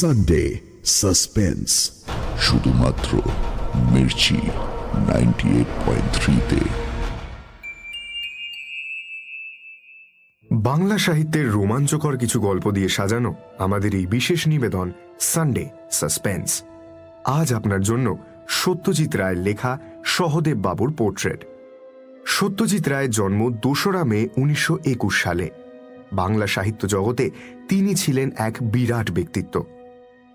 Sunday suspense শুধুমাত্র Mirchi ninety eight point থ্রিতে বাংলা সাহিত্যের রোমাঞ্চকর কিছু গল্প দিয়ে সাজানো আমাদের এই বিশেষ নিবেদন সানডে সাসপেন্স আজ আপনার জন্য সত্যজিৎ রায়ের লেখা সহদেব বাবুর পোর্ট্রেট। সত্যজিৎ রায়ের জন্ম দোসরা মে উনিশশো একুশ সালে। বাংলা সাহিত্য জগতে তিনি ছিলেন এক বিরাট ব্যক্তিত্ব।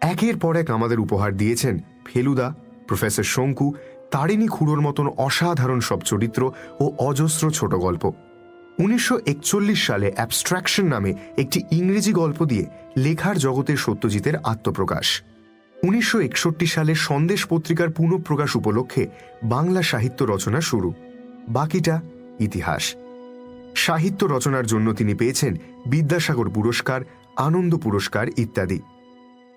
একের পর এক আমাদের উপহার দিয়েছেন ফেলুদা, প্রফেসর শঙ্কু, তারিণী খুঁড়োর মতন অসাধারণ সব চরিত্র ও অজস্র ছোট গল্প। উনিশশো একচল্লিশ সালে অ্যাবস্ট্রাকশন নামে একটি ইংরেজি গল্প দিয়ে লেখার জগতে সত্যজিতের আত্মপ্রকাশ। উনিশশো একষট্টি সালে সন্দেশ পত্রিকার পুনঃপ্রকাশ উপলক্ষে বাংলা সাহিত্য রচনা শুরু। বাকিটা ইতিহাস। সাহিত্য রচনার জন্য তিনি পেয়েছেন বিদ্যাসাগর পুরস্কার, আনন্দ পুরস্কার ইত্যাদি।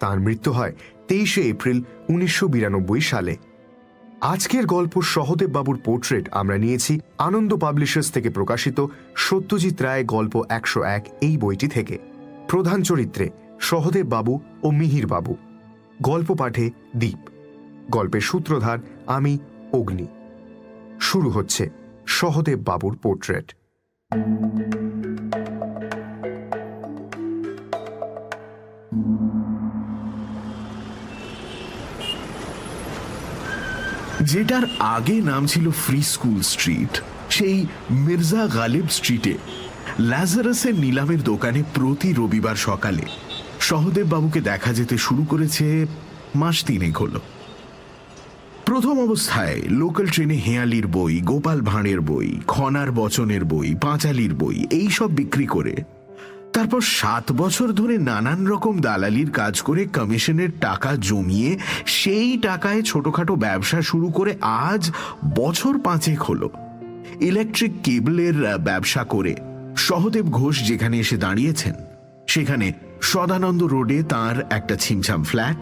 তার মৃত্যু হয় তেইশে এপ্রিল উনিশশো বিরানব্বই সালে। আজকের গল্প সহদেব বাবুর পোর্ট্রেট আমরা নিয়েছি আনন্দ পাবলিশার্স থেকে প্রকাশিত সত্যজিৎ রায় গল্প একশো এক এই বইটি থেকে। প্রধান চরিত্রে সহদেব বাবু ও মিহির বাবু। গল্প পাঠে দ্বীপ গল্পের সূত্রধার আমি, অগ্নি। শুরু হচ্ছে সহদেব বাবুর পোর্ট্রেট। যেটার আগে নাম ছিল ফ্রি স্কুল স্ট্রিট সেই মির্জা গালিব স্ট্রিটে ল্যাজারাসের নিলামের দোকানে প্রতি রবিবার সকালে সহদেব বাবুকে দেখা যেতে শুরু করেছে মাস তিনেক হল। প্রথম অবস্থায় লোকাল ট্রেনে হেয়ালির বই, গোপাল ভাঁড়ের বই, খনার বচনের বই, পাঁচালির বই এই সব বিক্রি করে তারপর সাত বছর ধরে নানান রকম দালালির কাজ করে কমিশনের টাকা জমিয়ে সেই টাকায় ছোটখাটো ব্যবসা শুরু করে আজ বছর পাঁচেক হল। ইলেকট্রিক কেবলের ব্যবসা করে সহদেব ঘোষ যেখানে এসে দাঁড়িয়েছেন, সেখানে সদানন্দ রোডে তার একটা ছিমছাম ফ্ল্যাট,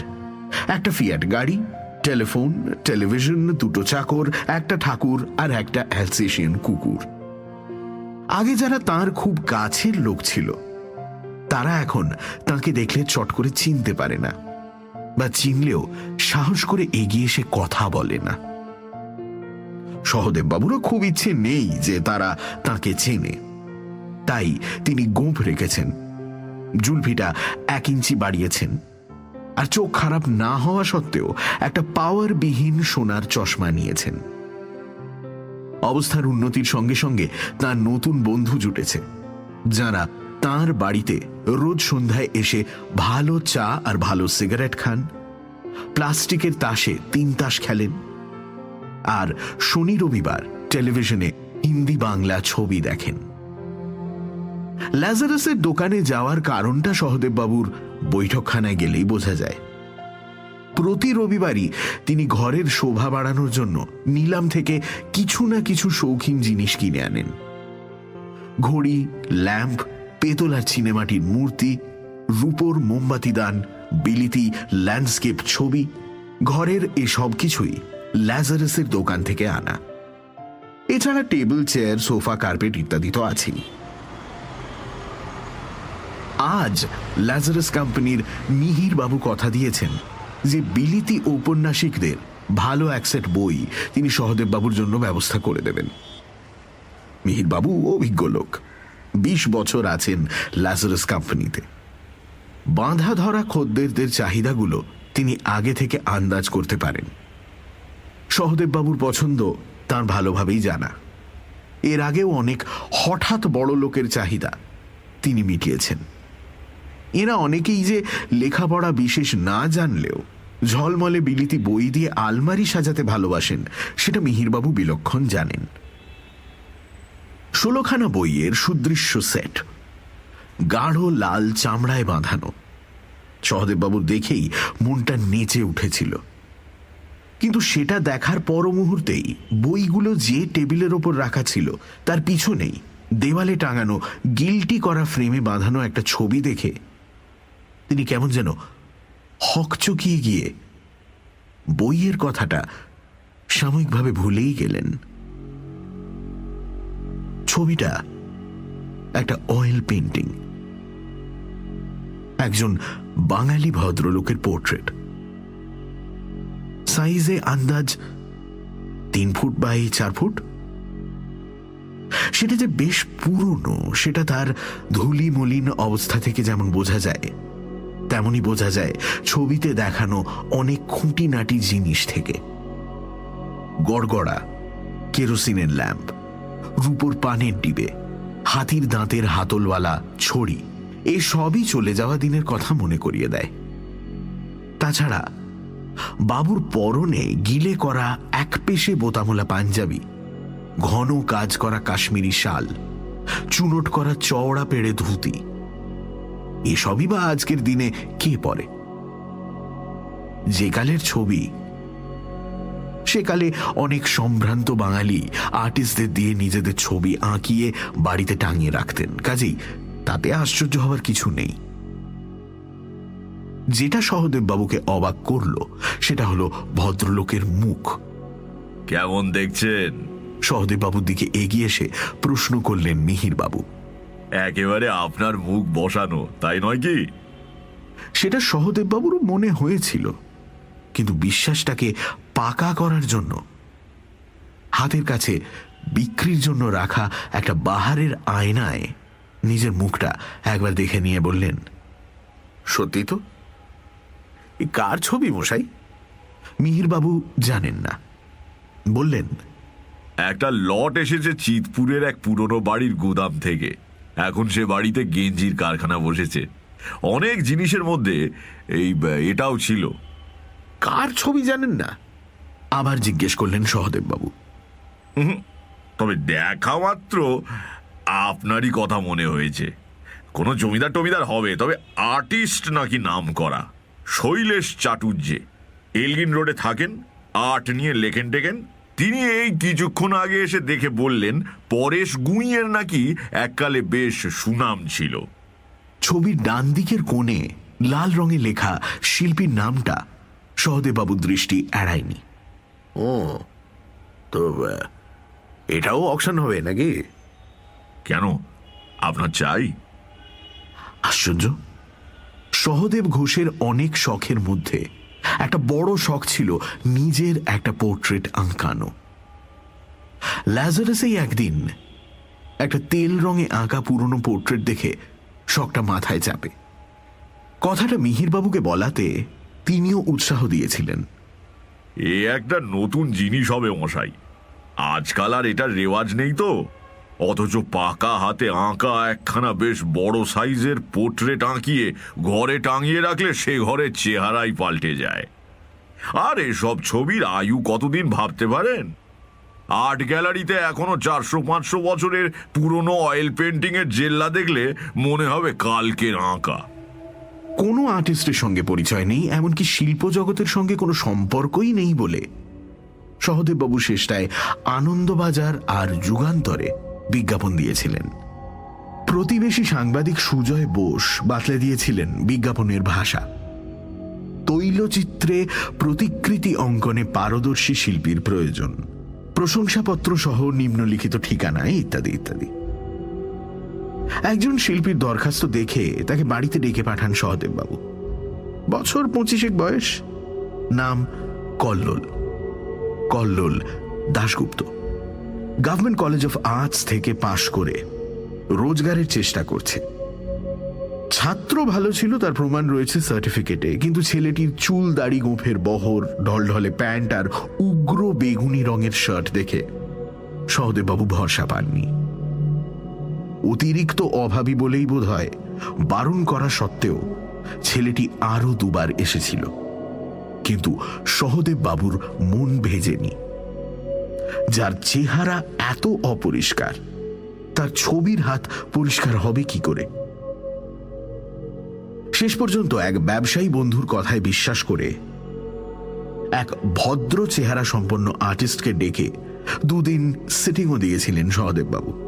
একটা ফিয়াট গাড়ি, টেলিফোন, টেলিভিশন, দুটো চাকর, একটা ঠাকুর আর একটা অ্যালসেশিয়ান কুকুর। আগে যারা তার খুব কাছের লোক ছিল তারা এখন তাকে দেখলে চট করে চিনতে পারে না, বা চিনলেও সাহস করে এগিয়ে এসে কথা বলে না। সহদেব বাবুরও খুব ইচ্ছে নেই যে তারা তাকে চেনে। তাই তিনি গোঁফ রেখেছেন, জুলফিটা এক ইঞ্চি বাড়িয়েছেন, আর চোখ খারাপ না হওয়া সত্ত্বেও একটা পাওয়ারবিহীন সোনার চশমা নিয়েছেন। অবস্থার উন্নতির সঙ্গে সঙ্গে তার নতুন বন্ধু জুটেছে, যারা তার বাড়িতে রোজ সন্ধ্যায় এসে ভালো চা আর ভালো সিগারেট খান। প্লাস্টিকের তাসে তিন তাস খেলেন। আর শনি রবিবার টেলিভিশনে হিন্দি বাংলা ছবি দেখেন। ল্যাজারাসের দোকানে যাওয়ার কারণটা সহদেববাবুর বৈঠকখানায় গেলেই বোঝা যায়। প্রতি রবিবারই তিনি ঘরের শোভা বাড়ানোর জন্য নিলাম থেকে কিছু না কিছু শৌখিন জিনিস কিনে আনেন। ঘড়ি, ল্যাম্প পেতলার চিনেমাটির মূর্তি, রূপোর মোমবাতি দান, বিলিতি, ল্যান্ডস্কেপ ছবি, ঘরের এসব কিছুই ল্যাজারাসের দোকান থেকে আনা। এছাড়া টেবিল, চেয়ার, সোফা, কার্পেট ইত্যাদি তো আছেই। আজ ল্যাজারাস কোম্পানির মিহির বাবু কথা দিয়েছেন যে বিলিতি ঔপন্যাসিকদের ভালো একসেট বই তিনি সহদেব বাবুর জন্য ব্যবস্থা করে দেবেন। মিহির বাবু অভিজ্ঞ লোক। বিশ বছর আছেন ল্যাজারাস কোম্পানিতে। বাঁধা ধরা খদ্দেরদের চাহিদাগুলো তিনি আগে থেকে আন্দাজ করতে পারেন। সহদেববাবুর পছন্দ তার ভালোভাবেই জানা। এর আগেও অনেক হঠাৎ বড় লোকের চাহিদা তিনি মিটিয়েছেন। এরা অনেকেই যে লেখাপড়া বিশেষ না জানলেও ঝলমলে বিলিতি বই দিয়ে আলমারি সাজাতে ভালোবাসেন, সেটা মিহিরবাবু বিলক্ষণ জানেন। ষোলোখানা বইয়ের সুদৃশ্য সেট। গাঢ় লাল চামড়ায় বাঁধানো। সহদেববাবুর দেখেই মনটা নেচে উঠেছিল। কিন্তু সেটা দেখার পর মুহূর্তেই বইগুলো যে টেবিলের ওপর রাখা ছিল, তার পিছনেই দেওয়ালে টাঙানো গিলটি করা ফ্রেমে বাঁধানো একটা ছবি দেখে তিনি কেমন যেন হকচকিয়ে গিয়ে বইয়ের কথাটা সাময়িকভাবে ভুলেই গেলেন। ছবিটা একটা অয়েল পেন্টিং একজন বাঙালি ভদ্রলোকের পোর্ট্রেট সাইজে আন্দাজ তিন ফুট বাই চার ফুট। সেটা যে বেশ পুরনো, সেটা তার ধুলি মলিন অবস্থা থেকে যেমন বোঝা যায়, তেমনই বোঝা যায় ছবিতে দেখানো অনেক খুঁটিনাটি জিনিস থেকে। গড়গড়া, কেরোসিনের ল্যাম্প। রূপোর পানের ডিবে, হাতির দাঁতের হাতলওয়ালা ছড়ি, এ সবই চলে যাওয়া দিনের কথা মনে করিয়ে দেয়। তাছাড়া, বাবুর পরনে গিলে করা এক পেশে বোতামোলা পাঞ্জাবি, ঘন কাজ করা কাশ্মীরি শাল, চুনট করা চওড়া পেড়ে ধুতি, এসবই বা আজকের দিনে কে পরে? যে কালের ছবি সেকালে অনেক সম্ভ্রান্ত বাঙালি আর্টিস্টদের দিয়ে নিজেদের ছবি আঁকিয়ে বাড়িতে টাঙিয়ে রাখতেন। কাজেই তাতে আশ্চর্য হওয়ার কিছু নেই। যেটা সহদেব বাবুকে অবাক করল সেটা হলো ভদ্রলোকের মুখ। কেমন দেখছেন? সহদেব বাবুর দিকে এগিয়ে এসে প্রশ্ন করলেন মিহির বাবু একেবারে আপনার মুখ বসানো তাই নয় কি? সেটা সহদেব বাবুরও মনে হয়েছিল কিন্তু বিশ্বাসটাকে পাকা করার জন্য। হাতের কাছে বিক্রির জন্য রাখা একটা বাহারের আয়নায় নিজের মুখটা একবার দেখে নিয়ে বললেন সত্যি তো? কার ছবি মশাই? মিহিরবাবু জানেন না। বললেন একটা লট এসেছে চিতপুরের এক পুরনো বাড়ির গুদাম থেকে। এখন সে বাড়িতে গেঞ্জির কারখানা বসেছে। অনেক জিনিসের মধ্যে এই এটাও ছিল। কার ছবি জানেন না? আবার জিজ্ঞেস করলেন সহদেব বাবু তবে দেখা মাত্র আপনারই কথা মনে হয়েছে। কোনো জমিদার টমিদার হবে তবে আর্টিস্ট নাকি নাম করা শৈলেশ চাটুর্যে এলগিন রোডে থাকেন আর্ট নিয়ে লেখেন টেকেন তিনি এই কিছুক্ষণ আগে এসে দেখে বললেন পরেশ গুঁইয়ের নাকি এককালে বেশ সুনাম ছিল। ছবির ডান দিকের কোণে লাল রঙে লেখা শিল্পীর নামটা সহদেববাবুর দৃষ্টি এড়ায়নি। তো এটাও অকশন হবে নাকি? কেন? আপনার চাই? আশ্চর্য। সহদেব ঘোষের অনেক শখের মধ্যে একটা বড় শখ ছিল নিজের একটা পোর্ট্রেট আঁকানো। ল্যাজারাসেই একদিন একটা তেল রঙে আঁকা পুরনো পোর্ট্রেট দেখে শখটা মাথায় চাপে। কথাটা মিহিরবাবুকে বলাতে তিনিও উৎসাহ দিয়েছিলেন। এ একটা নতুন জিনিস হবে মশাই। আজকাল আর এটার রেওয়াজ নেই তো। অথচ পাকা হাতে আঁকা একখানা বেশ বড় সাইজের পোর্ট্রেট আঁকিয়ে ঘরে টাঙিয়ে রাখলে সে ঘরের চেহারাই পাল্টে যায়। আর এসব ছবির আয়ু কতদিন ভাবতে পারেন? আর্ট গ্যালারিতে এখনও চারশো পাঁচশো বছরের পুরনো অয়েল পেন্টিং এর জেল্লা দেখলে মনে হবে কালকের আঁকা। কোনো আর্টিস্টের সঙ্গে পরিচয় নেই, এমনকি শিল্প জগতের সঙ্গে কোনো সম্পর্কই নেই বলে। সহদেববাবু শেষটায় আনন্দবাজার আর যুগান্তরে বিজ্ঞাপন দিয়েছিলেন। প্রতিবেশী সাংবাদিক সুজয় বোস বাতলে দিয়েছিলেন বিজ্ঞাপনের ভাষা। তৈলচিত্রে প্রতিকৃতি অঙ্কনে পারদর্শী শিল্পীর প্রয়োজন। প্রশংসাপত্র সহ নিম্নলিখিত ঠিকানায় ইত্যাদি ইত্যাদি। একজন শিল্পীর দরখাস্ত দেখে তাকে বাড়িতে ডেকে পাঠান সহদেববাবু। বছর পঁচিশেক বয়স। নাম Kallol. Kallol Dasgupta. Government college of arts থেকে পাশ করে রোজগারের চেষ্টা করছে। ছাত্র ভালো ছিল, তার প্রমাণ রয়েছে সার্টিফিকেটে কিন্তু ছেলেটির চুল, দাড়ি, গোঁফের বহর, ঢলঢলে প্যান্ট আর উগ্র বেগুনি রঙের শার্ট দেখে সহদেববাবু ভরসা পাননি। অতিরিক্ত অভাবী বলেই বোধ হয় বারণ করা সত্ত্বেও ছেলেটি আরও দুবার এসেছিল। কিন্তু সহদেব বাবুর মন ভেজেনি। যার চেহারা এত অপরিষ্কার, তার ছবির হাত পরিষ্কার হবে কি করে? শেষ পর্যন্ত এক ব্যবসায়ী বন্ধুর কথায় বিশ্বাস করে এক ভদ্র চেহারা সম্পন্ন আর্টিস্টকে ডেকে দুদিন সিটিংও দিয়েছিলেন সহদেববাবু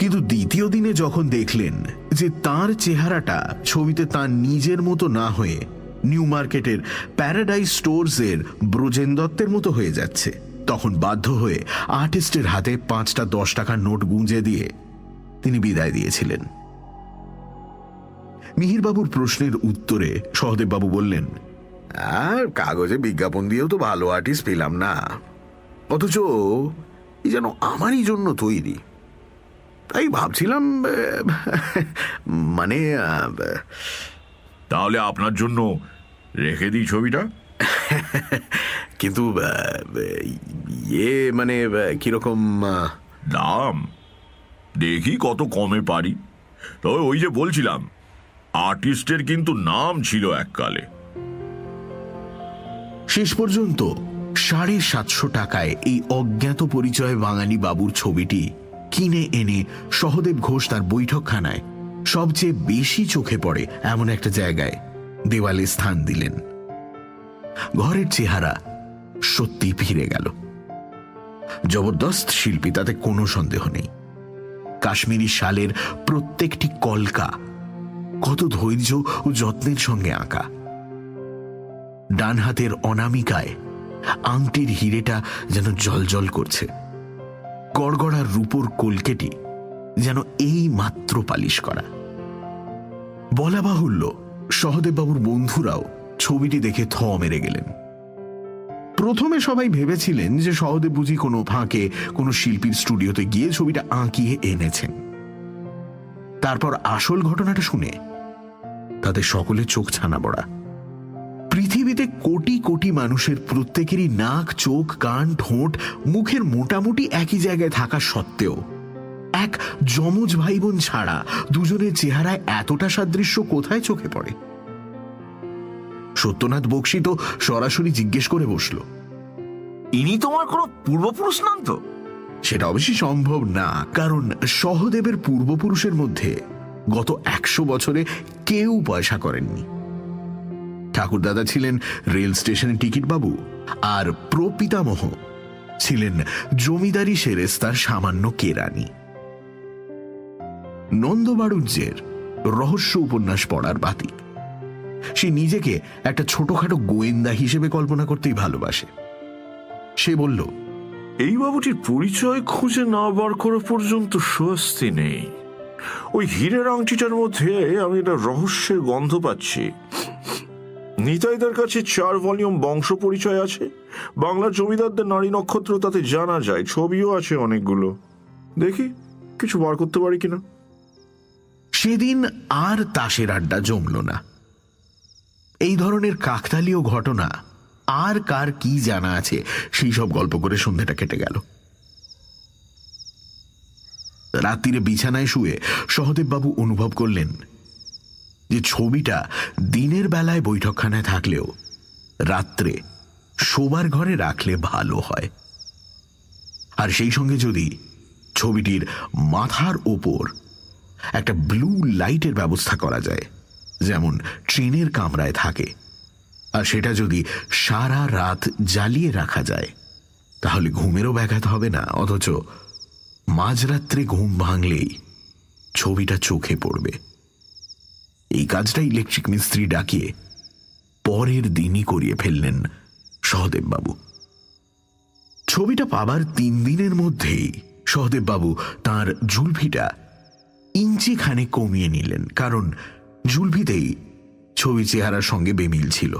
কিন্তু দ্বিতীয় দিনে যখন দেখলেন যে তার চেহারাটা ছবিতে তার নিজের মতো না হয়ে নিউ মার্কেটের প্যারাডাইজ স্টোরসের ব্রজেন দত্তের মতো হয়ে যাচ্ছে, তখন বাধ্য হয়ে আর্টিস্টের হাতে পাঁচটা দশ টাকার নোট গুঁজে দিয়ে তিনি বিদায় দিয়েছিলেন। মিহিরবাবুর প্রশ্নের উত্তরে সহদেববাবু বললেন, আর কাগজে বিজ্ঞাপন দিয়েও তো ভালো আর্টিস্ট পেলাম না। অথচ এই যেন আমারই জন্য তৈরি। তাই ভাবছিলাম মানে তাহলে আপনার জন্য রেখে দিই ছবিটা? কিন্তু ইয়ে মানে কীরকম দাম? দেখি কত কমে পারি। তবে ওই যে বলছিলাম আর্টিস্টের কিন্তু নাম ছিল এককালে। শেষ পর্যন্ত সাড়ে সাতশো টাকায় এই অজ্ঞাত পরিচয় বাঙালি বাবুর ছবিটি কিনে এনে সহদেব ঘোষ তার বৈঠকখানায় সবচেয়ে বেশি চোখে পড়ে এমন একটা জায়গায় দেওয়ালে স্থান দিলেন। ঘরের চেহারা সত্যি ফিরে গেল। জবরদস্ত শিল্পী, তাতে কোনো সন্দেহ নেই। কাশ্মীরি শালের প্রত্যেকটি কলকা কত ধৈর্য ও যত্নের সঙ্গে আঁকা। ডান হাতের অনামিকায় আংটির হিরেটা যেন জলজল করছে। গড়গড়ার রূপোর কলকেটি যেন এই মাত্র পালিশ করা। বলা বাহুল্য সহদেববাবুর বন্ধুরাও ছবিটি দেখে থ মেরে গেলেন। প্রথমে সবাই ভেবেছিলেন যে সহদেব বুঝি কোনো ফাঁকে কোনো শিল্পীর স্টুডিওতে গিয়ে ছবিটা আঁকিয়ে এনেছেন। তারপর আসল ঘটনাটা শুনে তাদের সকলে চোখ ছানা বড়া পৃথিবীতে কোটি কোটি মানুষের প্রত্যেকেরই নাক, চোখ, কান, ঠোঁট, মুখের মোটামুটি একই জায়গায় থাকা সত্ত্বেও এক যমজ ভাই বোন ছাড়া দুজনের চেহারায় এতটা সাদৃশ্য কোথায় চোখে পড়ে? সত্যনাথ বক্সি তো সরাসরি জিজ্ঞেস করে বসল, ইনি তোমার কোনো পূর্বপুরুষ নন তো? সেটা অবশ্যই সম্ভব না, কারণ সহদেবের পূর্বপুরুষের মধ্যে গত একশো বছরে কেউ পয়সা করেননি। ঠাকুরদাদা ছিলেন রেল স্টেশনের টিকিট বাবু আর প্রপিতামহ ছিলেন জমিদারি সেরেস্তার সামান্য কেরানি। নন্দবাড়ুজ্যের রহস্য উপন্যাস পড়ার বাতিক। সে নিজেকে একটা ছোটখাটো গোয়েন্দা হিসেবে কল্পনা করতেই ভালোবাসে। সে বলল, এই বাবুটির পরিচয় খুঁজে না বার করা পর্যন্ত স্বস্তি নেই। ওই হীরের আংটিটার মধ্যে আমি একটা রহস্যের গন্ধ পাচ্ছি। নিতাইদার কাছে চার ভলিউম বংশ পরিচয় আছে। বাংলার জমিদারদের নারী নক্ষত্র তাতে জানা যায়, ছবিও আছে অনেকগুলো। দেখি, কিছু বার করতে পারি কিনা? সেদিন আর তাসের আড্ডা জমল না। এই ধরনের কাকতালীয় ঘটনা আর কার কি জানা আছে, সেই সব গল্প করে সন্ধ্যাটা কেটে গেল। রাত্রিরে বিছানায় শুয়ে সহদেববাবু অনুভব করলেন যে ছবিটা দিনের বেলায় বৈঠকখানায় থাকলেও রাত্রে শোবার ঘরে রাখলে ভালো হয়। আর সেই সঙ্গে যদি ছবিটির মাথার ওপর একটা ব্লু লাইটের ব্যবস্থা করা যায়, যেমন ট্রেনের কামরায় থাকে, আর সেটা যদি সারা রাত জ্বালিয়ে রাখা যায়, তাহলে ঘুমেরও ব্যাঘাত হবে না, অথচ মাঝরাত্রে ঘুম ভাঙলেই ছবিটা চোখে পড়বে। এই কাজটা ইলেকট্রিক মিস্ত্রি ডাকিয়ে পরের দিনই করিয়ে ফেললেন সহদেববাবু। ছবিটা পাবার তিন দিনের মধ্যেই সহদেববাবু তাঁর জুলফিটা ইঞ্চি খানে কমিয়ে নিলেন, কারণ জুলফিতেই ছবি চেহারার সঙ্গে বেমিল ছিল।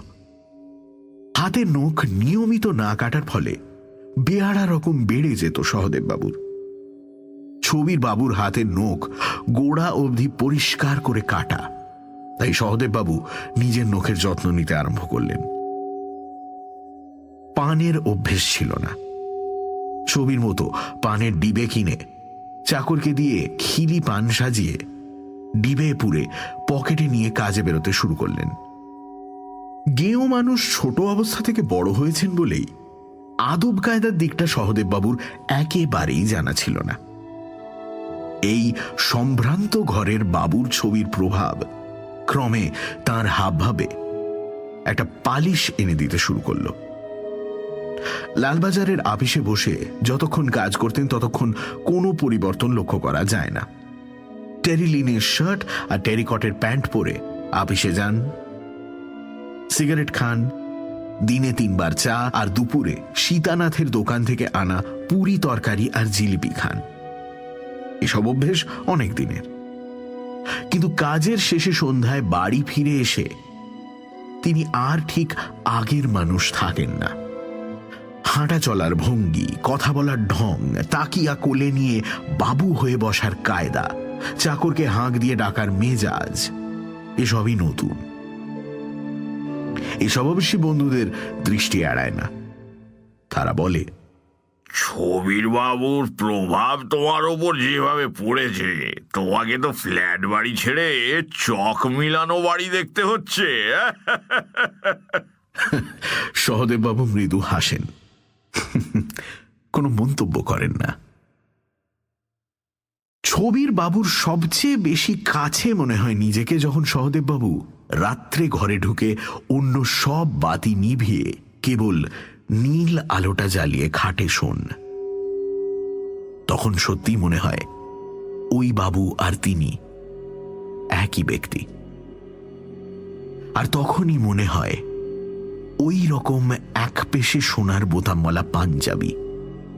হাতে নখ নিয়মিত না কাটার ফলে বেহারা রকম বেড়ে যেত সহদেববাবুর। ছবির বাবুর হাতের নখ গোড়া অবধি পরিষ্কার করে কাটা তাই সহদেববাবু নিজের নখের যত্ন নিতে আরম্ভ করলেন। পানের অভ্যেস ছিল না। ছবির মতো পানের ডিবে কিনে চাকরকে দিয়ে খিলি পান সাজিয়ে ডিবে পুরে পকেটে নিয়ে কাজে বেরোতে শুরু করলেন। গেও মানুষ ছোট অবস্থা থেকে বড় হয়েছেন বলেই আদব কায়দার দিকটা সহদেববাবুর একেবারেই জানা ছিল না। এই সম্ভ্রান্ত ঘরের বাবুর ছবির প্রভাব ক্রমে তার হাবভাবে একটা পালিশ এনে দিতে শুরু করল। লালবাজারের আপিসে বসে যতক্ষণ কাজ করতেন ততক্ষণ কোনো পরিবর্তন লক্ষ্য করা যায় না। টেরিলিনের শার্ট আর টেরিকটের প্যান্ট পরে আপিসে যান। সিগারেট খান, দিনে তিনবার চা আর দুপুরে সীতানাথের দোকান থেকে আনা পুরি তরকারি আর জিলিপি খান। এসব অভ্যেস অনেক দিনের। কিন্তু কাজের শেষে সন্ধ্যায় বাড়ি ফিরে এসে তিনি আর ঠিক আগের মানুষ থাকেন না। হাঁটা চলার ভঙ্গি, কথা বলার ঢং, তাকিয়া কোলে নিয়ে বাবু হয়ে বসার কায়দা, চাকরকে হাঁক দিয়ে ডাকার মেজাজ, এসবই নতুন। এসব অবশ্যই বন্ধুদের দৃষ্টি এড়ায় না। তারা বলে ছবির বাবুর প্রভাব তোমার ওপর যেভাবে পড়েছে, তোমাকে তো ফ্ল্যাট বাড়ি ছেড়ে চক মিলানো বাড়ি দেখতে হচ্ছে হ্যাঁ? সহদেববাবু মৃদু হাসেন কোনো মন্তব্য করেন না ছবির বাবুর সবচেয়ে বেশি কাছে মনে হয় নিজেকে যখন সহদেববাবু রাত্রে ঘরে ঢুকে অন্য সব বাতি নিভিয়ে কেবল নীল আলোটা জ্বালিয়ে খাটে শোন। তখন সত্যি মনে হয়, ওই বাবু আর তিনি একই ব্যক্তি। আর তখনই মনে হয়, ওই রকম এক পেশে সোনার বোতামওয়ালা পাঞ্জাবি,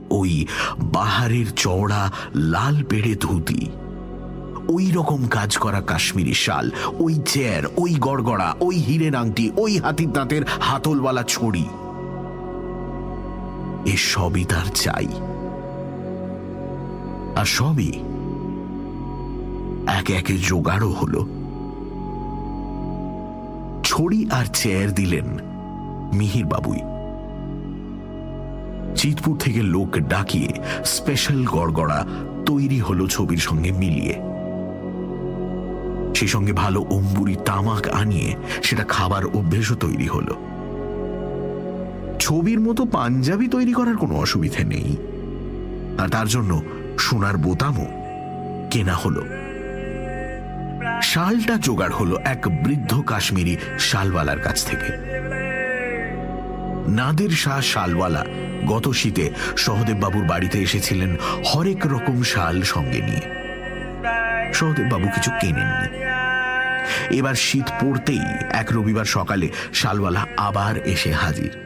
ওই বাহারের চওড়া লাল পেড়ে ধুতি, ওই রকম কাজ করা কাশ্মীরি শাল, ওই চেয়ার ওই গড়গড়া, ওই হিরের আংটি, ওই হাতির দাঁতের হাতলওয়ালা ছড়ি। এ সবই তার চাই। আর সবই একে একে জোগাড়ও হল। ছড়ি আর চেয়ার দিলেন মিহির বাবুই। চিতপুর থেকে লোক ডাকিয়ে স্পেশাল গড়গড়া তৈরি হলো ছবির সঙ্গে মিলিয়ে। সে সঙ্গে ভালো অম্বুরি তামাক আনিয়ে সেটা খাবার অভ্যেসও তৈরি হলো। ছবির মতো পাঞ্জাবি তৈরি করার কোনো অসুবিধে নেই। আর তার জন্য সোনার বোতামও কেনা হলো। শালটা জোগাড় হলো এক বৃদ্ধ কাশ্মীরি শালওয়ালার কাছ থেকে। নাদের শাহ শালওয়ালা গত শীতে সহদেববাবুর বাড়িতে এসেছিলেন হরেক রকম শাল সঙ্গে নিয়ে। সহদেববাবু কিছু কেনেননি। এবার শীত পড়তেই এক রবিবার সকালে শালওয়ালা আবার এসে হাজির।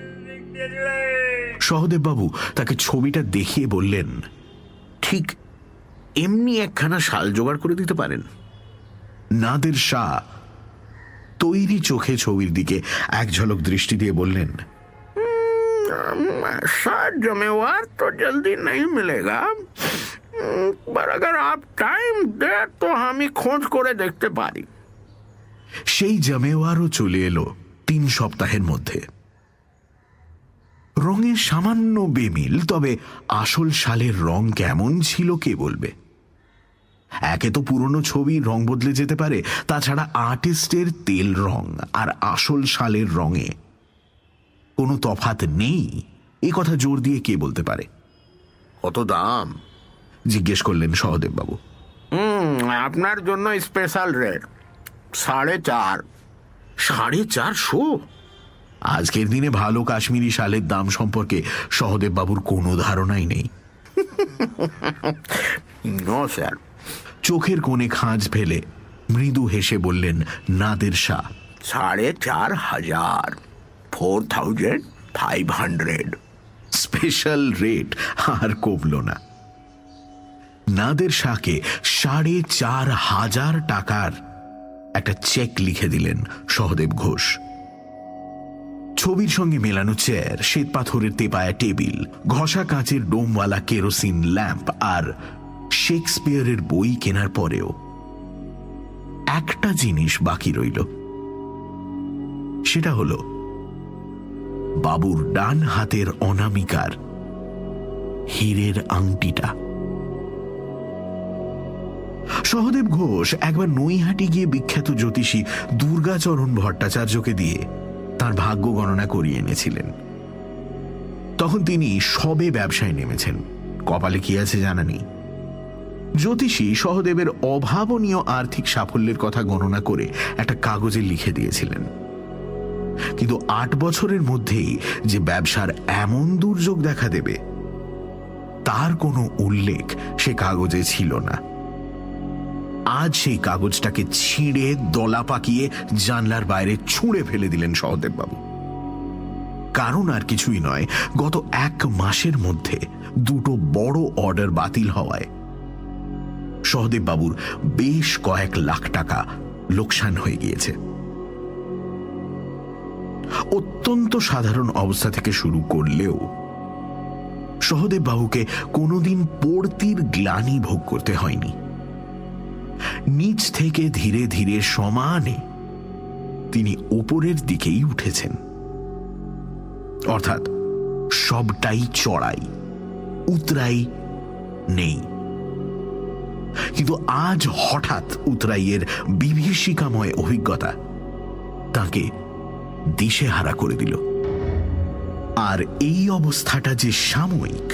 সহদেববাবু তাকে ছবিটা দেখিয়ে বললেন ঠিক এমনি একখানা শাল জোগাড় করে দিতে পারেন নাদের শাহ তৈরি চোখে ছবির দিকে এক ঝলক দৃষ্টি দিয়ে বললেন शायद जमेवार तो जल्दी नहीं मिलेगा पर अगर आप टाइम दे तो हम ही खोज করে দেখতে পারি সেই জামেওয়ারও চলে এলো তিন সপ্তাহের মধ্যে রঙের সামান্য বেমিল তবে আসল শালের রং কেমন ছিল কে বলবে? একে তো পুরনো ছবি রং বদলে যেতে পারে তাছাড়া আর্টিস্টের তেল রং আর আসল শালের রঙে কোনো তফাত নেই? এ কথা জোর দিয়ে কে বলতে পারে? কত দাম? জিজ্ঞেস করলেন সহদেববাবু। হুম আপনার জন্য স্পেশাল রেট সাড়ে চার। সাড়ে চারশো? আজকের দিনে ভালো কাশ্মীরি শালের দাম সম্পর্কে সহদেববাবুর কোনো ধারণাই নেই। স্যার চোখের কোণে খাঁজ ফেলে মৃদু হেসে বললেন নাদের শাহ। সাড়ে চার হাজার। Four thousand five hundred special rate আর কমল না। নাদের শাহকে সাড়ে চার হাজার টাকার একটা চেক লিখে দিলেন সহদেব ঘোষ। ছবির সঙ্গে মেলানো চেয়ার শ্বেত পাথরের তেপায়া টেবিল, ঘষা কাঁচের ডোমওয়ালা কেরোসিন ল্যাম্প আর শেক্সপিয়ারের বই কেনার পরেও একটা জিনিস বাকি রইল। সেটা হল বাবুর ডান হাতের অনামিকার হীরের আংটিটা। সহদেব ঘোষ একবার নৈহাটি গিয়ে বিখ্যাত জ্যোতিষী দুর্গাচরণ ভট্টাচার্যকে দিয়ে তার ভাগ্য গণনা করিয়ে এনেছিলেন। তখন তিনি সবে ব্যবসায় নেমেছেন। কপালে কি আছে জানা নেই জ্যোতিষী সহদেবের অভাবনীয় আর্থিক সাফল্যের কথা গণনা করে একটা কাগজে লিখে দিয়েছিলেন। কিন্তু আট বছরের মধ্যেই যে ব্যবসার এমন দুর্যোগ দেখা দেবে, তার কোনো উল্লেখ সে কাগজে ছিল না। আজ সেই কাগজটাকে ছিঁড়ে, দলা পাকিয়ে জানলার বাইরে ছুঁড়ে ফেলে দিলেন সহদেববাবু। কারণ আর কিছুই নয়, গত এক মাসের মধ্যে দুটো বড় অর্ডার বাতিল হওয়ায় সহদেব বাবুর বেশ কয়েক লাখ টাকা লোকসান হয়ে গিয়েছে। অত্যন্ত সাধারণ অবস্থা থেকে শুরু করলেও সহদেব বাবুকে কোনোদিন পড়তির গ্লানি ভোগ করতে হয়নি। নিচ থেকে ধীরে ধীরে সমানে তিনি ওপরের দিকেই উঠেছেন। অর্থাৎ সবটাই চড়াই, উতরাই নেই। কিন্তু আজ হঠাৎ উতরাইয়ের বিভীষিকাময় অভিজ্ঞতা তাকে দিশেহারা করে দিল। আর এই অবস্থাটা যে সাময়িক,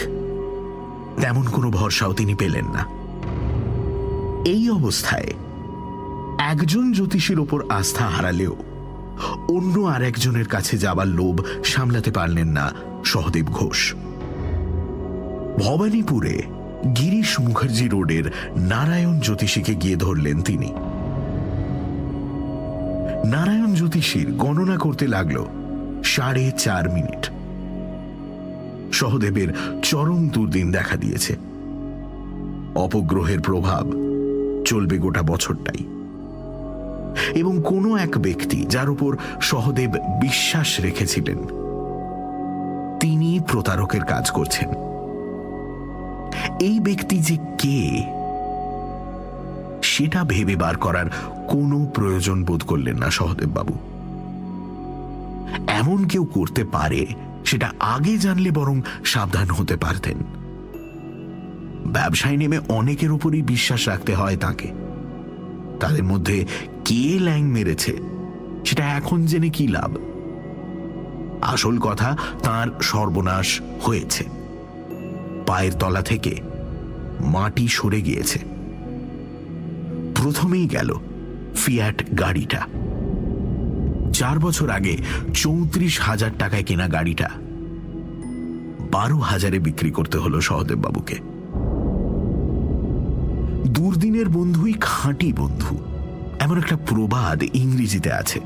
তেমন কোনো ভরসাও তিনি পেলেন না। এই অবস্থায় একজন জ্যোতিষীর ওপর আস্থা হারালেও অন্য আর একজনের কাছে যাবার লোভ সামলাতে পারলেন না সহদেব ঘোষ। ভবানীপুরে গিরিশ মুখার্জি রোডের নারায়ণ জ্যোতিষীকে গিয়ে ধরলেন তিনি। নারায়ণ জ্যোতিষীর গণনা করতে লাগল সাড়ে চার মিনিট। সহদেবের চরম দুর্দিন দেখা দিয়েছে। অপগ্রহের প্রভাব চলবে গোটা বছরটাই। এবং কোনো এক ব্যক্তি যার উপর সহদেব বিশ্বাস রেখেছিলেন, তিনি প্রতারকের কাজ করছেন। এই ব্যক্তি যে কে, সেটা ভেবে বার করার কোনো প্রয়োজন বোধ করলেন না সহদেব বাবু। এমন কেউ করতে পারে, সেটা আগে জানলে বরং সাবধান হতে পারতেন। ব্যবসায় নেমে অনেকের উপরই বিশ্বাস রাখতে হয় তাকে। তাদের মধ্যে কে ল্যাং মেরেছে, সেটা এখন জেনে কি লাভ? আসল কথা তার সর্বনাশ হয়েছে। পায়ের তলা থেকে মাটি সরে গিয়েছে। প্রথমেই গেল ফিয়াট গাড়িটা। চার বছর আগে চৌত্রিশ হাজার টাকায় কেনা গাড়িটা। বারো হাজারে বিক্রি করতে হলো সহদেব বাবুকে দুর্দিনের বন্ধুই খাঁটি বন্ধু। এমন একটা প্রবাদ ইংরেজিতে আছে।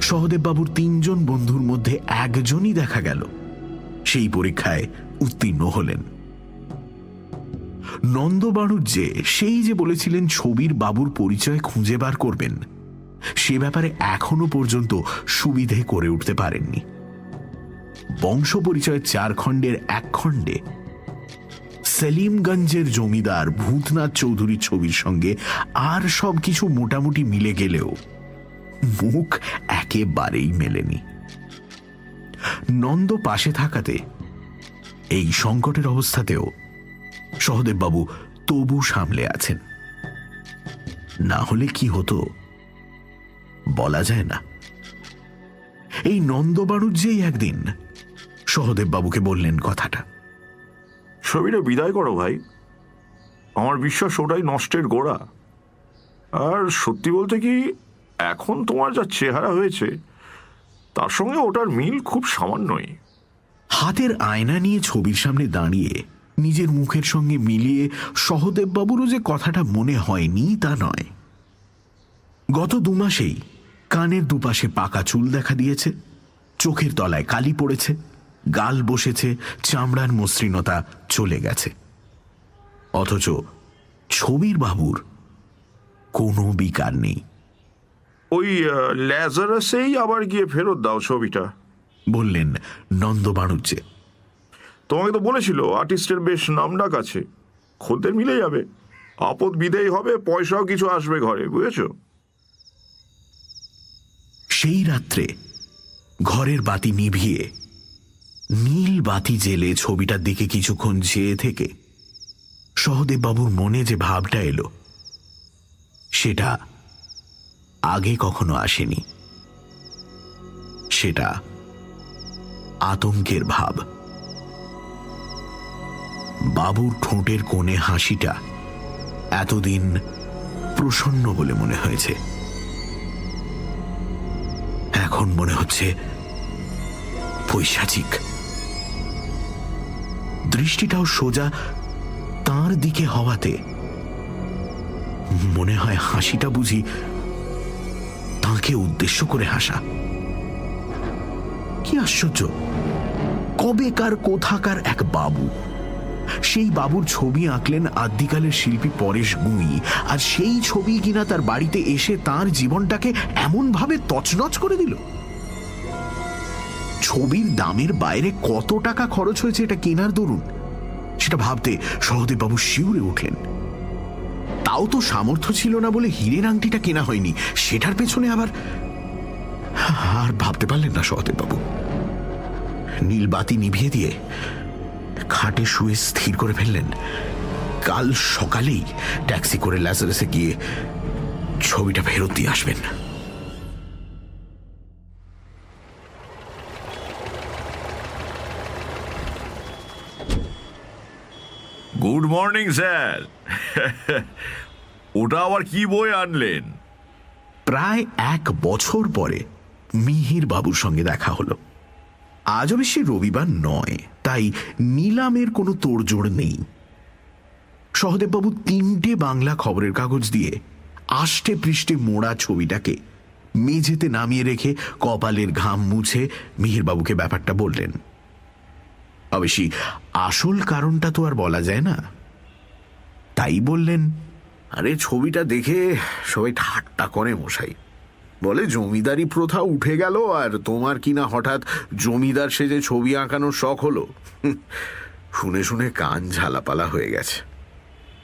সহদেব বাবুর তিনজন বন্ধুর মধ্যে একজনই দেখা গেল। সেই পরীক্ষায় উত্তীর্ণ হলেন। নন্দবাণুজ্যে সেই যে বলেছিলেন ছবির বাবুর পরিচয় খুঁজে বার করবেন, সে ব্যাপারে এখনও পর্যন্ত সুবিধে করে উঠতে পারেননি। বংশ পরিচয় চার খণ্ডের এক খণ্ডে সেলিমগঞ্জের জমিদার ভূতনাথ চৌধুরীর ছবির সঙ্গে আর সব কিছু মোটামুটি মিলে গেলেও মুখ একেবারেই মেলেনি। নন্দ পাশে থাকাতে এই সংকটের অবস্থাতেও সহদেববাবু তবু সামলে আছেন। না হলে কি হতো, বলা যায় না। এই নন্দবাণুজ্যেই একদিন সহদেববাবুকে বললেন কথাটা। ছবিটা বিদায় করো ভাই। আমার বিশ্বাস ওটাই নষ্টের গোড়া। আর সত্যি বলতে কি, এখন তোমার যা চেহারা হয়েছে, তার সঙ্গে ওটার মিল খুব সামান্যই। হাতের আয়না নিয়ে ছবির সামনে দাঁড়িয়ে, নিজের মুখের সঙ্গে মিলিয়ে সহদেববাবুরও যে কথাটা মনে হয়নি তা নয়। গত দু মাসেই কানের দুপাশে পাকা চুল দেখা দিয়েছে, চোখের তলায় কালি পড়েছে গাল বসেছে চামড়ার মসৃণতা চলে গেছে। অথচ ছবির বাবুর কোনো বিকার নেই। ওই ল্যাজারাসেই আবার গিয়ে ফেরত দাও ছবিটা। বললেন নন্দবাণুজ্যে। তোমাকে তো বলেছিল আর্টিস্টের বেশ নামডাক আছে। খদ্দের মিলে যাবে। আপদ বিদেয় হবে পয়সাও কিছু আসবে ঘরে বুঝেছ? সেই রাত্রে ঘরের বাতি নিভিয়ে নীল বাতি জেলে ছবিটার দিকে কিছুক্ষণ চেয়ে থেকে সহদেববাবুর মনে যে ভাবটা এলো, সেটা আগে কখনো আসেনি। সেটা আতঙ্কের ভাব। বাবুর ঠোঁটের কোণে হাসিটা এতদিন প্রসন্ন বলে মনে হয়েছে। এখন মনে হচ্ছে পৈশাচিক। দৃষ্টিটাও সোজা তার দিকে হওয়াতে মনে হয় হাসিটা বুঝি তাকে উদ্দেশ্য করে হাসা। কি আশ্চর্য! কবেকার, কোথাকার এক বাবু। সেই বাবুর ছবি আঁকলেন আদ্যিকালের শিল্পী পরেশ গুঁই আর সেই ছবি কিনা তার বাড়িতে এসে তার জীবনটাকে এমনভাবে তছনছ করে দিল। ছবির দামের বাইরে কত টাকা খরচ হয়েছে এটা কেনার দরুন? সেটা ভাবতে সহদেববাবু শিউরে উঠলেন। তাও তো সামর্থ্য ছিল না বলে হীরের আংটিটা কেনা হয়নি, সেটার পেছনে আবার আর ভাবতে পারলেন না সহদেববাবু। নীল বাতি নিভিয়ে দিয়ে খাটে শুয়ে স্থির করে ফেললেন। কাল সকালেই ট্যাক্সি করে ল্যাজারেসে গিয়ে ছবিটা ফেরত দিয়ে আসবেন। গুড মর্নিং স্যার ওটা আবার কি বই আনলেন? প্রায় এক বছর পরে মিহির বাবুর সঙ্গে দেখা হলো। আজ অবশ্যই রবিবার নয়, তাই নিলামের কোনো তোড়জোড় নেই। সহদেববাবু তিনটে বাংলা খবরের কাগজ দিয়ে আষ্টে পৃষ্ঠে মোড়া ছবিটাকে মেঝেতে নামিয়ে রেখে কপালের ঘাম মুছে মিহিরবাবুকে ব্যাপারটা বললেন। অবশ্যই আসল কারণটা তো আর বলা যায় না। তাই বললেন আরে ছবিটা দেখে সবাই ঠাট্টা করে মশাই। বলে জমিদারি প্রথা উঠে গেল আর তোমার কিনা হঠাৎ জমিদার সেজে ছবি আঁকানোর শখ হলো? শুনে শুনে কান ঝালাপালা হয়ে গেছে।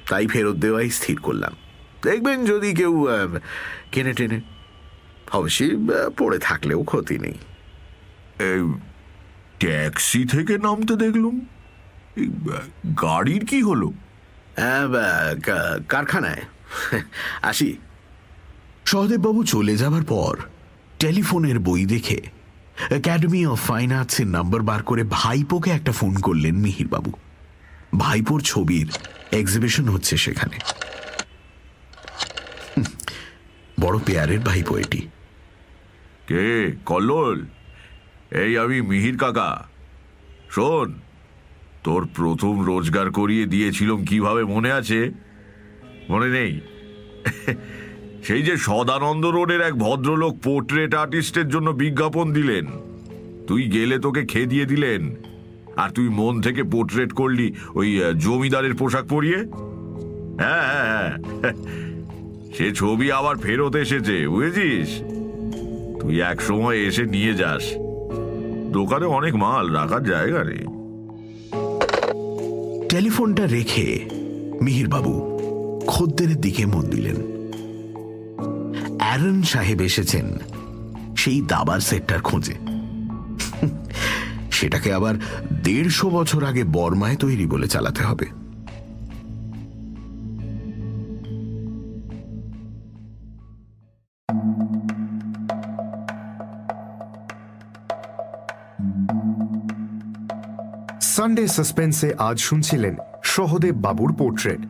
তাই ফেরত দেওয়াই স্থির করলাম। দেখবেন যদি কেউ কেনে টেনে। অবশ্যই পড়ে থাকলেও ক্ষতি নেই। এই ট্যাক্সি থেকে নামতে দেখলুম। গাড়ির কি হলো? বা, কারখানায়। আসি। সহদেববাবু চলে যাবার পর টেলিফোনের বই দেখে একাডেমি অফ ফাইন আর্টসের নাম্বার বার করে ভাইপোকে একটা ফোন করলেন মিহিরবাবু। ভাইপোর ছবির এক্সিবিশন হচ্ছে সেখানে। বড় পেয়ারের ভাইপো এটি। কে? কল্লোল? এই আমি মিহির কাকা। শোন, তোর প্রথম রোজগার করিয়ে দিয়েছিলাম কীভাবে মনে আছে? মনে নেই? সেই যে সদানন্দ রোডের এক ভদ্রলোক পোর্ট্রেট আর্টিস্টের জন্য বিজ্ঞাপন দিলেন। তুই গেলে তোকে খেদিয়ে দিলেন। আর তুই মন থেকে পোর্ট্রেট করলি ওই জমিদারের পোশাক পরিয়ে? হ্যাঁ হ্যাঁ হ্যাঁ। সে ছবি আবার ফেরত এসেছে, বুঝেছিস? তুই এক সময় এসে নিয়ে যাস। দোকানে অনেক মাল রাখার জায়গা নেই। টেলিফোনটা রেখে মিহিরবাবু খদ্দের দিকে মন দিলেন। অ্যারন সাহেব এসেছেন সেই দাবার সেটটার খোঁজে। সেটাকে আবার দেড়শো বছর আগে বর্মায় তৈরি বলে চালাতে হবে। সানডে সাসপেন্সে আজ শুনছিলেন সহদেব বাবুর পোর্ট্রেট।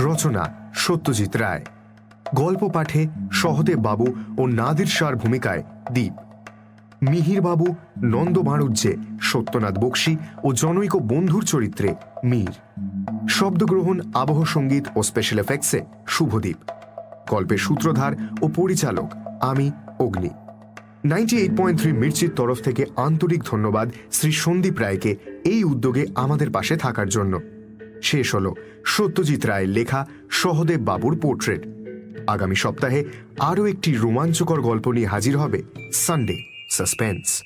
রচনা সত্যজিৎ রায়। গল্প পাঠে সহদেব বাবু ও নাদির শাহর ভূমিকায় দ্বীপ মিহির বাবু, নন্দ বাণুজ্যে সত্যনাথ বক্সি ও জনৈক বন্ধুর চরিত্রে মীর। শব্দগ্রহণ, আবহ সংগীত ও স্পেশাল এফেক্টসে শুভদীপ। গল্পের সূত্রধার ও পরিচালক আমি Agni. Ninety eight point three মির্চির তরফ থেকে আন্তরিক ধন্যবাদ শ্রী সন্দীপ রায়কে এই উদ্যোগে আমাদের পাশে থাকার জন্য। শেষ হল সত্যজিৎ রায়ের লেখা সহদেব বাবুর পোর্ট্রেট। আগামী সপ্তাহে আরও একটি রোমাঞ্চকর গল্প নিয়ে হাজির হবে সানডে সাসপেন্স।